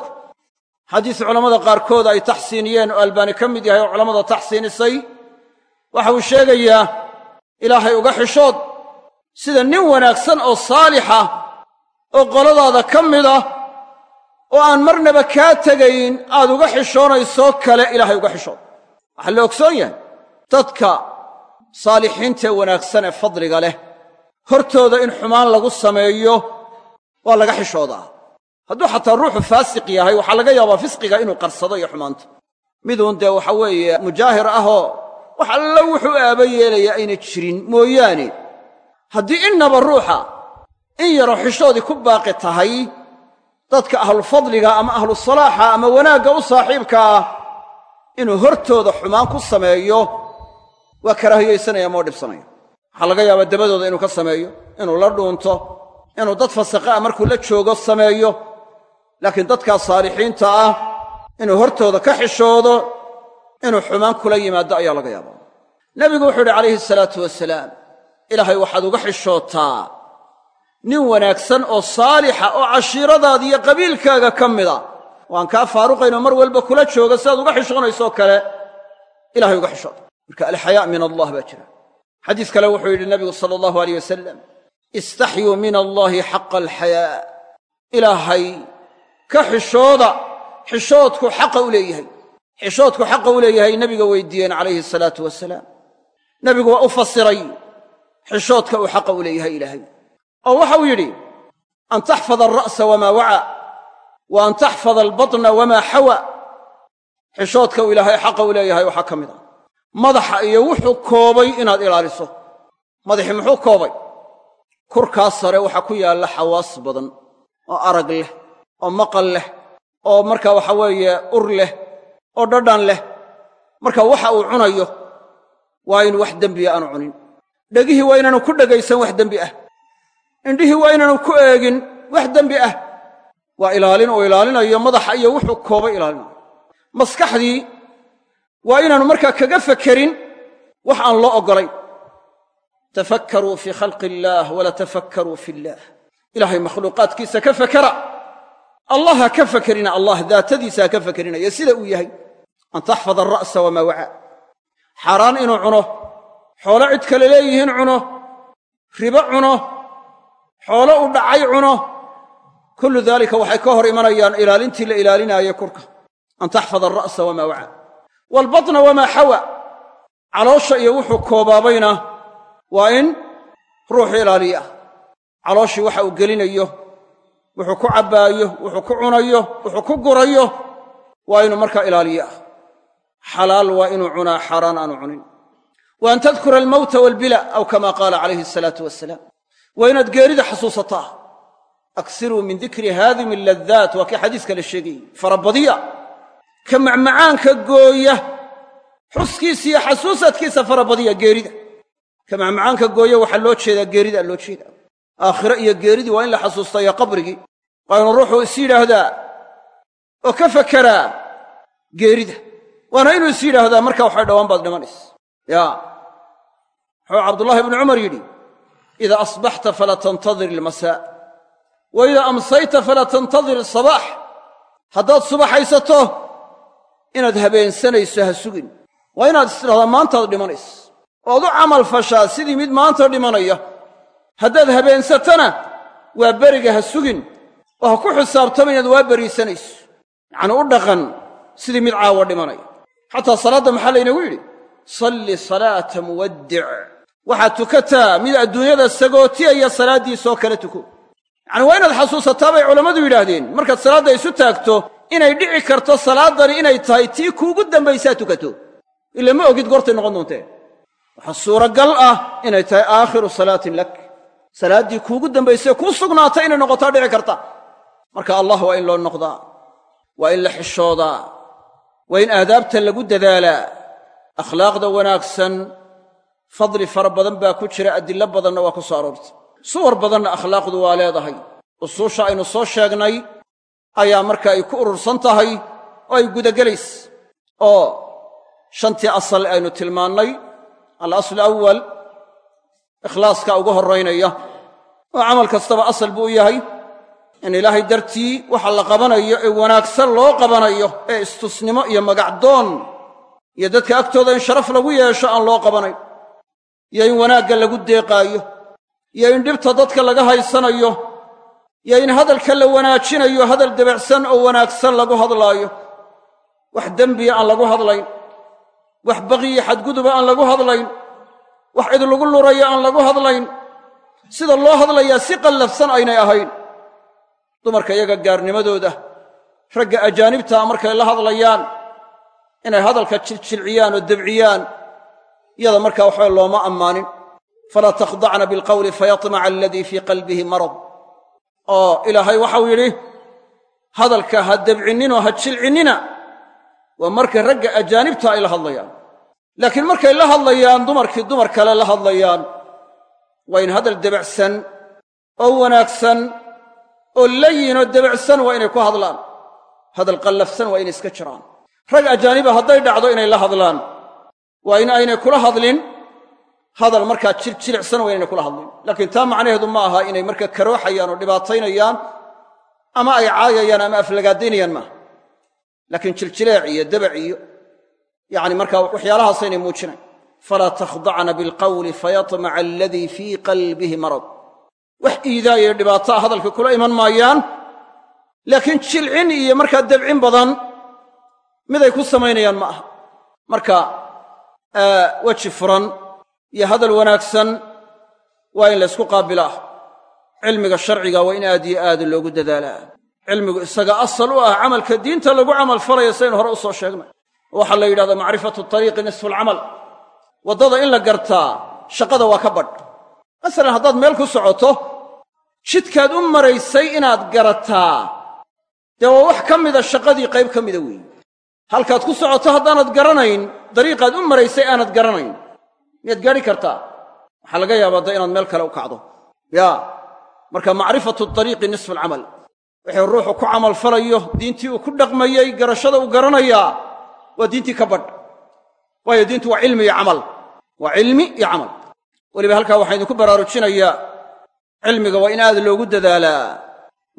Xadiis culammada qaarkood ay taxsiiniyeen oo albaani ka mid yahay oo culammada taxsiinisay. Waxa uu sheegayaa ilaahay uga xishood sida nin wanaagsan oo saalixa oo qoladaada ka mid ah oo aan marnaba kaa tegayn aad uga xishoonaysoo kale ilaahay uga xishood. Waxaa la ogsoon yahay saalixiintee wanaagsan ee fadliga leh. Hortooda in xumaan lagu sameeyo waa laga xishoodaa. Hadduu xataa ruuxu faasiq yahay waxaa laga yaabaa fisqiga inuu qarsado iyo xumaanta miduun dee waxa weeye mujaahir ahoo wax alla wuxuu aaba yeelaya ayna jirin mooyaane. Haddii innaba ruuxa in yaroo xishoodii ku baaqi tahay dadka ahlufadliga ama ahlusalaaxa ama wanaagga u saaxiibka ah inuu hortooda xumaan ku sameeyo waa karaahiyaysanaya moo dhibsanaya waxaa laga yaabaa dabadooda inuu ka sameeyo inuu la dhuunto inuu dad fasaqa ah markuu la joogo sameeyo. Laakiin dadkaa saalixiinta ah inuu hortooda ka xishoodo inuu xumaan kula yimaado ayaa laga yaabaa. Nebigu wuxuu yidhi calayhi salaatu wasalaam ilaahay waxaad uga xishootaa nin wanaagsan oo saalixa oo cashiiradaada iyo qabiilkaaga ka mida. Waan kaa faaruqaynoo mar walba kula jooga sidaad uga xishoonaysoo kale ilahay uga xishood marka alxayaa min allah baa jira. Xadiis kale wuxuu yidhi nabigu sala allahu aleyh wasalam istaxyuu min allaahi xaqa alxayaa ilaahay ka xishooda xishoodku xaqa u leeyahay. Xishoodku xaqa u leeyahay nebiga weydiiyeen calayhi salaatu wasalaam nebigu waa u fasiray xishoodka uu xaqa u leeyahay ilaahay. Oo waxau yidhi an taxfada alra'sa wamaa waca wa an taxfada albatna wamaa xawa xishoodka uu ilaahay xaqa u leeyahay waxaa ka mid ah madaxa iyo wuxuu koobay inaad ilaaliso. Madaxii muxuu koobay? Kurkaas sare waxaa ku yaalla xawaas badan oo arag leh oo maqal leh oo marka waxa weeye ur leh oo dhadhan leh. Marka waxa uu cunayo waa inu wax dembiya aanu cunin. Dhegihii waa inaanu ku dhegaysan wax dembi ah. Indhihii waa inaanu ku eegin wax dembi ah. Waa ilaalin uu ilaalinayo madaxa iyo wuxuu koobay ilaalinayo maskaxdii waa inaanu markaa kaga fekerin wax aan loo oggolayn tafakkaruu fii khalqi illaah wala tafakkaruu fi illaah ilaahay makhluuqaadkiisa ka fekera allah ka fekerina allah daatadiisa ka fekerinaya sida uu yahay. An taxfada alra'sa wamaa waca. Xaaraan inuu cuno. Xoolo cid kale leeyihiin cuno. Ribo cuno. Xoolo u dhacay cuno. Kullu daalika waxay ka hor imanayaan ilaalintii la ilaalinaayo kurka. An taxfada alra'sa wamaa waca waalbatna wamaa xawa caloosha iyo wuxuu koobaabayna waa in ruuxu ilaaliya. Calooshii waxa uu gelinayo wuxuu ku cabbaayo wuxuu ku cunayo wuxuu ku gurayo waa inuu markaa ilaaliyo ah xalaal waa inuu cunaa xaaraan aanu cunin. Wa an tadkura almowta waalbila aw kama qaala calayhi asalaatu wasalaam waa inaad geerida xasuusataa. Aksiruu min dikri haadimi ladaat waa kii xadiiska la sheegayey farabadiya ka macmacaanka gooya xuskiisa iyo xasuusadkiisa farabadiya geerida. Ka macmacaanka gooya waxaa loo jeedaa geeridaa loo jeedaa. Aakhiro iyo geeridii waa in la xasuustaa iyo qabrigii. Waa inuu ruuxuu is yidhaahdaa oo ka fekeraa geerida. Waana inuu is yidhaahdaa markaa waxay dhowaan baad dhimanays yaa. Wuxuu cabdullaahi ibnu cumar yidhi idaa asbaxta falaa tantadir ilmasaa wa idaa amsayta falaa tantadir isabaax haddaad subaxaysato inaad habeensanayso ha sugin. Waa inaad istidhahdaa maantaad dhimanaysa. Oad u camal fashaa sidii mid maanta dhimanaya. Haddaad habeensatana waa beriga ha sugin. Oo ha ku xisaabtama inaad waa beriisanayso. Yacnii u dhaqan sidii mid caawa dhimanaya. Xataa salaadda maxaa laynagu yidhi? Salli salaata muwaddic. Waxaad tukataa mid adduunyada sagootiyaya salaaddiisoo kale tuko. Yacani waa inaad xasuusataa bay culammadu yidhaahdeen. Markaad salaadda isu taagto inay dhici karto salaaddani inay tahay tii kuugu dambaysaa tukato. Ila ma ogid goortay noqon doontee waxaa suuragal ah inay tahay aakhiru salaatin lak. Salaaddii kuugu dambaysee kuu sugnaatay inay noqotaa dhici karta. Marka allah waa in loo noqdaa waa in la xishoodaa waa in aadaabta lagu dadaalaa. Akhlaaqda wanaagsan fadli fara badan baa ku jira adillo badanna waa ku soo aroortay. Suwar badanna akhlaaqdu waa leedahay. Usuusha aynu soo sheegnay ayaa marka ay ku urursan tahay oo ay gudagelaysa oo shantii asal aynu tilmaannay alaslu awal ikhlaaska uga horraynaya oo camal kastaba asal buu u yahay in ilaahay dartii waxa la qabanayo ee wanaagsan loo qabanayo ee istusnimo iyo magacdoon iyo dadka agtooda in sharaf lagu yeesho aan loo qabanayn iyo in wanaagga lagu deeqaayo iyo in dhibta dadka laga haysanayo iyo in hadalka la wanaajinayo hadal debacsan oo wanaagsan lagu hadlaayo. Wax dembiya aan lagu hadlayn. Wax baqiyi xadguduba aan lagu hadlayn. Wax cid lagu lurayo aan lagu hadlayn. Sida loo hadlayaa si qallafsan aynay ahayn. Dumarka iyaga gaarnimadooda ragga ajaanibtaa markay la hadlayaan inay hadalka jiljilciyaan oo debciyaan iyada markaa waxba looma ammaanin. Falaa takhdacna bilqawli fayatmaca aladii fii qalbihi marad oo ilaahay waxau yidhi hadalka ha debcinninoo ha jilcinnina waa markay ragga ajaanibta ay la hadlayaan. Laakiin markay la hadlayaan dumarkii dumar kale la hadlayaan. Waa in hadal debacsan oo wanaagsan oo layinoo debacsan waa inay ku hadlaan. Hadal qallafsan waa inay iska jiraan. Rag ajaaniba hadday dhacdo inay la hadlaan. Waa in aynay kula hadlin hadal markaa jirjilicsan waa inaynay kula hadlin laakiin taa macnaheedu ma aha inay markaa karooxayaan oo dhibaataynayaan ama ay caayayaan ama aflagaadaynayaan maaha laakiin jiljileec iyo debac iyo yacni markaa waxyaalahaas aynay muujinayn falaa takhdacna bilqawli fayatmaca aladii fii qalbihi marad. Wax iidaayay dhibaataa hadalkii kula iman maayaan laakiin jilcin iyo markaa debcin badan miday ku samaynayaan ma aha. Marka weji furan iyo hadal wanaagsan waa in laysku qaabilaa cilmiga sharciga waa in aad iyo aad loogu dadaalaa. Cilmigu isaga asal u ah camalka diinta lagu camal falaya saynu hore u soo sheegnay. Waxaa la yidhahdaa macrifatu tariiqi nisfu alcamal waddada in la gartaa shaqada waa ka badh. Masalan haddaad meel ku socoto jidkaad u maraysay inaad garataa. Dee waa wax ka mida shaqadii qayb ka mida weeye halkaad ku socoto haddaanad garanayn dariiqaad u maraysay aanad garanayn miyaad gaadhi kartaa? Waxaa laga yaabaa da inaad meel kale u kacdo. Yaa marka macrifatu tariiqi nisfu alcamal. Wixii ruuxu ku camalfalayo diintii uu ku dhaqmayey garashada uu garanayaa waa diintii ka badh. Waayo diintu waa cilmi iyo camal. Waa cilmi iyo camal. Weliba halkaa waxaan idinku baraarujinayaa cilmiga waa in aad loogu dadaalaa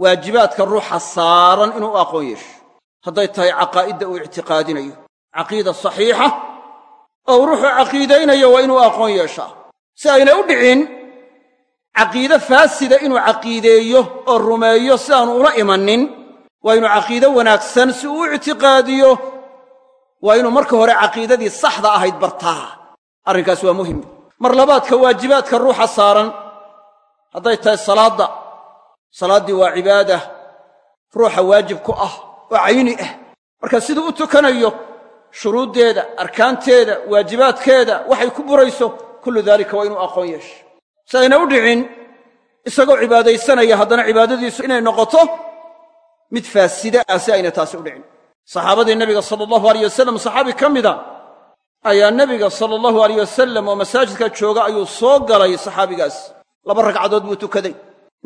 waajibaadka ruuxa saaran inuu u aqoon yeesho. Hadday tahay caqaa'idda uu ictiqaadinayo. Caqiida saxiixa oo ruuxuu caqiidaynayo waa inuu aqoon yeeshaa. Si ayna u dhicin caqiide faasida inuu caqiideeyo oo rumeeyo si aanu ula imanin waa inuu caqiide wanaagsan si uu u ictiqaadiyo waa inuu marka hore caqiidadii saxda ahayd bartaa. Arrinkaas waa muhiim. Mar labaadka waajibaadka ruuxa saaran hadday tahay salaadda. Salaaddii waa cibaada. Ruuxa waajib ku ah oo cayni ah. Marka siduu u tukanayo shuruuddeeda arkaanteeda waajibaadkeeda waxay ku burayso kullu daalika waa inuu aqoon yeesho. Si ayna u dhicin isagoo cibaadaysanaya haddana cibaadadiisu inay noqoto mid faasida ah si ayna taasi u dhicin. Saxaabadii nebiga sala allahu aleyh wasalam saxaabi ka mida ayaa nebiga sala allahu aleyh wasalam oo masaajidka jooga ayuu soo galay saxaabigaas. Laba ragcadood buu tukaday.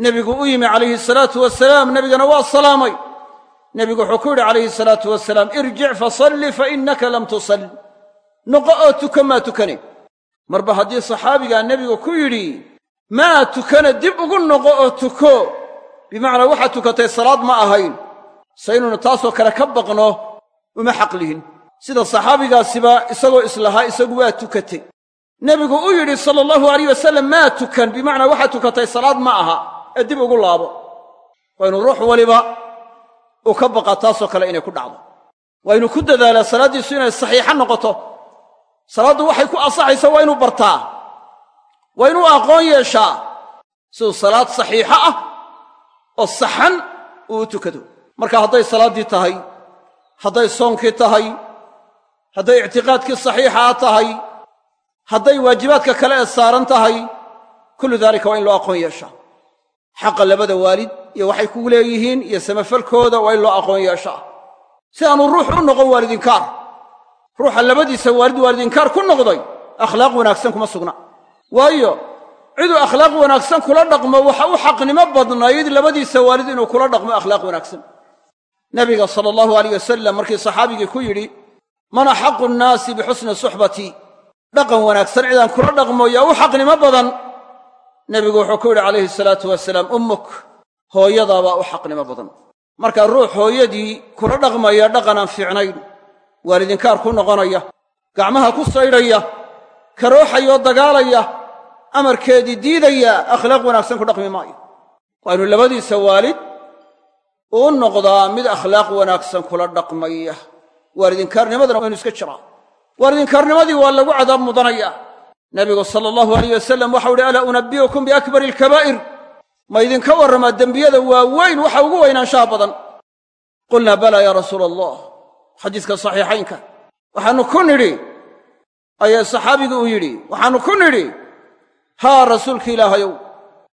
Nebigu u yimi calayhi salaatu wasalaam nebigana waa salaamay nebigu wuxuu ku yidhi calayhi salaatu wasalaam irjic fasalli fa innaka lam tusalli. Noqo oo tuka maa tukane. Marba haddii saxaabigaa nebigu ku yidhi maa tukane dib ugu noqo oo tuko. Bimacnaa waxaad tukatay salaad ma ahayn. Saynunu taasoo kale ka baqno uma xaq lihin. Sida saxaabigaasiba isagoo islahaa isagu waa tukatay. Nebigu u yidhi sala allahu alayh wasalam maa tukan. Bimacnaa waxaad tukatay salaad ma aha ee dib ugu laabo. Waa inuu ruux waliba uu ka baqa taasoo kale inay ku dhacdo. Waa inuu ku dadaalaa salaaddiisu inay saxiixa noqoto. Salaaddu waxay ku ansaxaysa waa inuu bartaa. Waa inuu aqoon yeeshaa. Siduu salaad saxiixo ah oo saxan uu u tukado. Marka hadday salaaddii tahay hadday soonkii tahay hadday ictiqaadkii saxiixaa tahay hadday waajibaadka kale ee saaran tahay kullu daalika waa in loo aqoon yeeshaa. Xaqa labada waalid iyo waxay kugu leeyihiin iyo samafalkooda waa in loo aqoon yeeshaa si aanu ruux u noqon waalidinkaar ruuxa labadiisa waalid waalidinkaar ku noqday akhlaaq wanaagsan kuma sugna. Waayo ciduu akhlaaq wanaagsan kula dhaqmo waxa u xaqnimo badnayd labadiisa waalid inuu kula dhaqmo akhlaaq wanaagsan. Nabiga sala allahu alayh wasalam markii saxaabigii ku yidhi man axaqu nnaasi bixusni suxbatii dhaqan wanaagsan cidaan kula dhaqmo yaa u xaqnimo badan? Nebigu wuxuu ku yidhi calayhi salaatu wasalaam ummuk hooyadaabaa u xaqnimo badan. Marka ruux hooyadii kula dhaqmaya dhaqan aan fiicnayn waalidinkaar ku noqonaya gacmaha ku saydhaya karooxayoo dagaalaya amarkeedii diidaya akhlaaq wanaagsan ku dhaqmi maayo. Waa inuu labadiisa waalid uu noqdaa mid akhlaaq wanaagsan kula dhaqmaya. Waalidinkaarnimadana waa inu iska jiraa. Waalidinkaarnimadii waa lagu cadaab mudanaya. Nabigu sala allahu alayh wasalam waxau uhi alaa unabbi'ukum biakbari alkabaa'ir ma idinka warramaa dembiyada waaweyn waxa ugu weynaanshaha badan. Qulnaa balaa yaa rasuula allah xadiiska saxiixaynka. Waxaannu ku nidhi ayaa saxaabigii uu yidhi waxaannu ku nidhi haa rasuulki ilaahayow.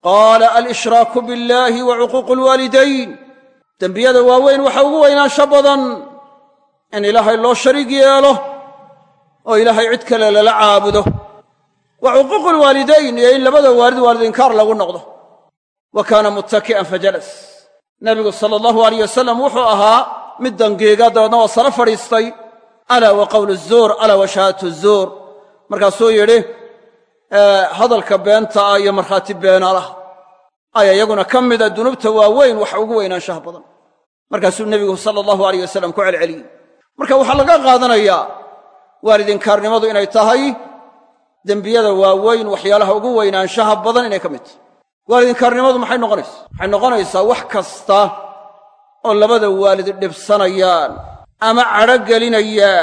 Qaala alshraaku biاllaahi wa cuquuqu alwaalidayn dembiyada waaweyn waxa ugu weynaansho badan. In ilaahay loo shariig yeelo oo ilaahay cid kale lala caabudo. Wa cuquuqu alwaalidayn iyo in labada waalid waalidinkaar lagu noqdo wa kaana muttaki'an fajalas. Nebigu sala allahu alayh wasalam wuxuu ahaa mid dangeega dabeedna waa sala fadhiistay alaa wa qowlu zuur alaa wa shahaadatu zuur. Markaasuu yidhi hadalka beenta ah iyo markhaati beenaalaha ayaa iyaguna ka mida dunuubta waaweyn waxa ugu weynaanshaha badan. Markaasuu nebigu sala allahu alayh wasalam ku celceliyey. Marka waxaa laga qaadanayaa waalidinkaarnimadu inay tahay dembiyada waaweyn waxyaalaha ugu weynaanshaha badan inay ka mid tahay waalidinkaarnimadu maxay noqonaysaa? Waxay noqonaysaa wax kasta oo labada waalid dhibsanayaan ama cadho gelinaya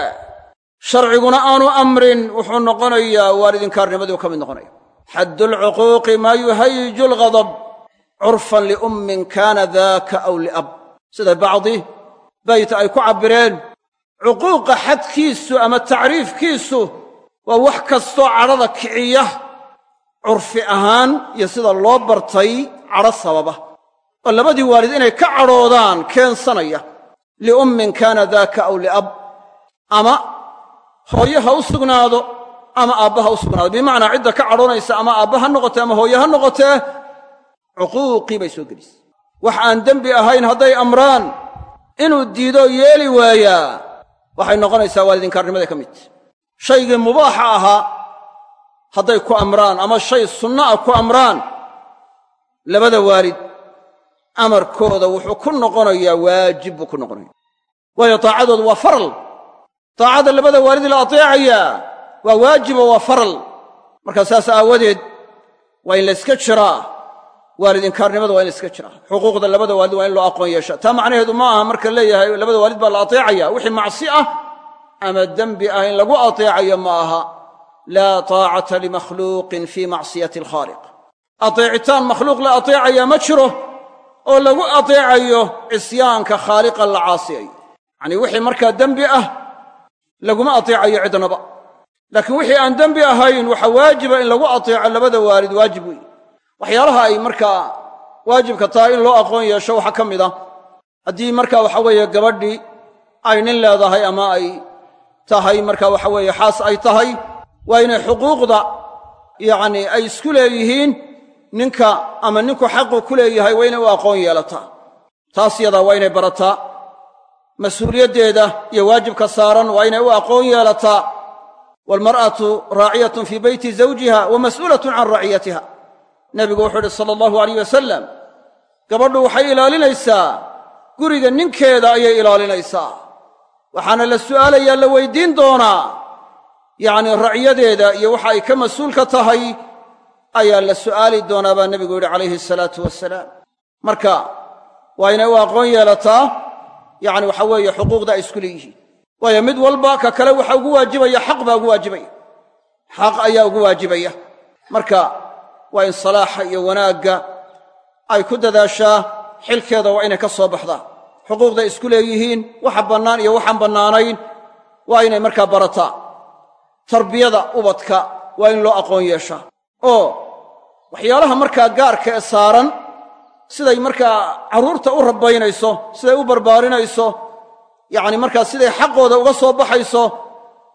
sharciguna aanu amrin wuxuu noqonayaa waalidinkaarnimaduu ka mid noqonaya. Xaddu lcuquuqi maa yuhayiju alghadab curfan liummin kaana daaka aw liab sida bacdi bayt ay ku cabbireen cuquuqa xadkiisu ama tacriifkiisu waa wax kastoo cadhada kiciya curfi ahaan iyo sida loo bartay cadho sababa. Oo labadii waalid inay ka cadhoodaan keensanaya liummin kaana daaka aw liab. Ama hooye ha u sugnaado ama aabba ha u sugnaado. Bimacnaa cidda ka cadhoonaysa ama aabba ha noqotee ama hooye ha noqotee cuquuqii bay soo gelisay wax aan dembi ahayn hadday amraan inuu diidoo yeeli waayaa waxay noqonaysaa waalidinkaarnimaday ka mid. Shaygii mubaaxa ahaa hadday ku amraan ama shay sunno ah ku amraan labada waalid amarkooda wuxuu ku noqonayaa waajib buu ku noqonaya waayo daacadoodu waa faral. Daacadda labada waalid la ateecayaa waa waajibo waa faral. Markaa saas aawadeed waa in la yska jiraa. Waalidinkaarnimada waa in la iska jiraa. Xuquuqda labada waalid waa in loo aqoon yeesha taa macnaheedu ma aha marka leeyahay labada waalid baa la ateecaya. Wixii macsi ah ama dembi ah in lagu ateecayo ma aha laa taacata limakhluuqin fii macsiyati alkhaaliq ateecitaan makhluuq la ateecaya ma jiro oo lagu ateecayo cisyaanka khaaliqa la caasiyayo yacnii wixii markaa dembi ah laguma ateecayo cidnaba laakiin wixii aan dembi ahayn waxa waajiba in lagu ateeco labada waalid waajib weeye waxyaalaha ay markaa waajibka tahay in loo aqoon yeesho waxaa ka mid ah haddii marka waxa weeye gabadhii ay nin leedahay ama ay tahay marka waxa weeye xaas ay tahay waa inay xuquuqda yacnii ay isku leeyihiin ninka ama ninku xaqu ku leeyahay waa inay u aqoon yeelataa. Taas yadaa waa inay barataa. Mas'uuliyaddeeda iyo waajibka saaran waa inay u aqoon yeelataa. Waalmar'atu raaciyatun fii beyti zawjiha wa mas'uulatun can raciyatiha nebigu wuxuu uhi sala allahu alayh wasalam gabadhu waxay ilaalinaysaa. Guriga ninkeeda ayay ilaalinaysaa. Waxaana la su'aalayaa la weydiin doonaa yacni racyadeeda iyo waxa ay ka mas'uulka tahay ayaa la su'aali doonaa baa nebigu yidhi calayhi salaatu wasalaam marka waa inay u aqoon yeelataa yacni waxa weeye xuquuqda ay isku leeyihiin. Waayo mid walba ka kale waxa ugu waajibaya xaq baa ugu waajibaya. Xaq ayaa ugu waajibaya. Marka waa in salaaxa iyo wanaagga ay ku dadaashaa xilkeeda waa inay ka soo baxdaa. Xuquuqday isku leeyihiin waxa bannaan iyo waxaan bannaanayn waa inay markaa barataa tarbiyada ubadka waa in loo aqoon yeeshaa. Oo waxyaalaha markaa gaarka saaran siday markaa carruurta u rabbaynayso siday u barbaarinayso yacni markaa siday xaqooda uga soo baxayso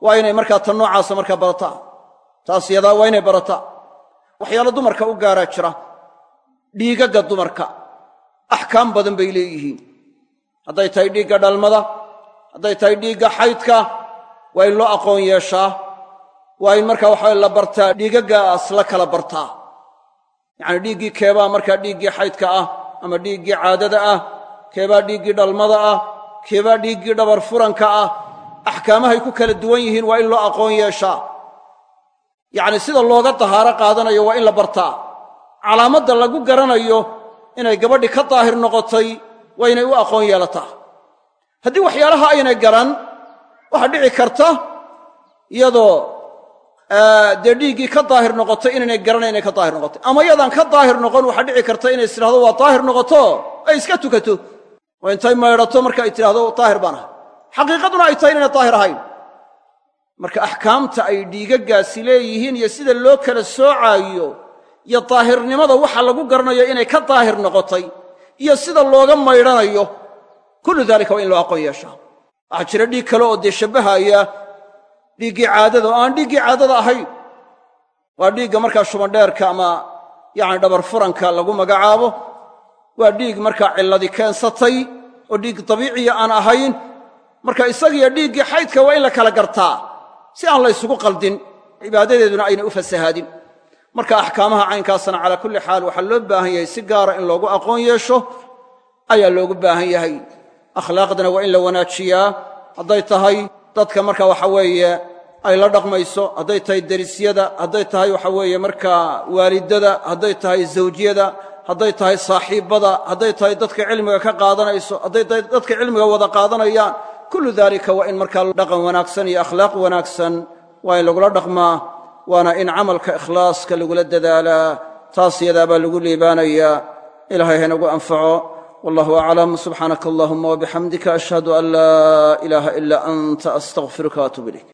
waa inay markaa tan noocaasa markaa barataa. Taas yadaa waa inay barataa. Waxyaalo dumarka u gaaraa jira. Dhiigagga dumarka axkaam badan bay leeyihiin. Hadday tahay dhiigga dhalmada hadday tahay dhiigga xaydka waa in loo aqoon yeeshaa waa in markaa waxaa la bartaa dhiigaggaas la kala bartaa. Yacanii dhiiggii keebaa markaa dhiiggii xaydka ah ama dhiiggii caadada ah keebaa dhiiggii dhalmada ah keebaa dhiiggii dhabar furanka ah axkaamahay ku kala duwan yihiin waa in loo aqoon yeeshaa. Yacni sida looga dahaaro qaadanayo waa in la bartaa. Calaamadda lagu garanayo inay gabadhi ka daahir noqotay waa inay u aqoon yeelataa. Haddii waxyaalaha aynay garan waxaa dhici karta iyadoo dee dhiiggii ka daahir noqotay inaynay garanayn inay ka daahir noqotay ama yadaan ka daahir noqon waxaa dhici karta inay istidhahdo waa daahir noqoto. Ay iska tukato. Oo intay maydhato marka ay tidhahdo daahir baan ahay. Xaqiiqaduna ay tahay inaynay daahir ahayn. Marka axkaamta ay dhiigaggaasi leeyihiin iyo sida loo kala soocaayo iyo daahirnimada waxa lagu garanayo inay ka daahir noqotay iyo sida looga maydhanayo kullu daalika waa in loo aqoon yeeshaa. Waxaa jira dhiig kale oo dee shabbahaya dhiiggii caadada oo aan dhiiggii caadada ahayn. Waa dhiigga markaa shubandheerka ama yacni dhabar furanka lagu magacaabo. Waa dhiig markaa cilladii keensatay oo dhiig dabiiciya aan ahayn. Marka isagiyo dhiiggii xaydka waa in la kala gartaa si aan la qaldin cibaadadeeduna aynay u fasahaadin. Marka axkaamaha caynkaasna calaa kulli xaal waxaa loo baahan yahay si gaara in loogu aqoon yeesho ayaa loogu baahan yahay. Akhlaaqdana waa in la wanaajiyaa. Hadday tahay dadka marka waxa weeye ay la dhaqmayso hadday tahay derisyada hadday tahay waxa weeye markaa waalidada hadday tahay zawjiyada hadday tahay saaxiibbada hadday tahay dadka cilmiga ka qaadanayso hadday tahay dadka cilmiga wada qaadanayaan kullu daalika waa in markaa dhaqan wanaagsan iyo akhlaaq wanaagsan waa in lagula dhaqmaa waana in camalka ikhlaaska lagula dadaalaa taas yadaabaa lagu liibaanayaa ilaahay haynagu anfaco. Wallahu aclam subxaanaka allahuma wabixamdika ashhadu an laa ilaaha ilaa anta astaqfiruka waatuub ilayk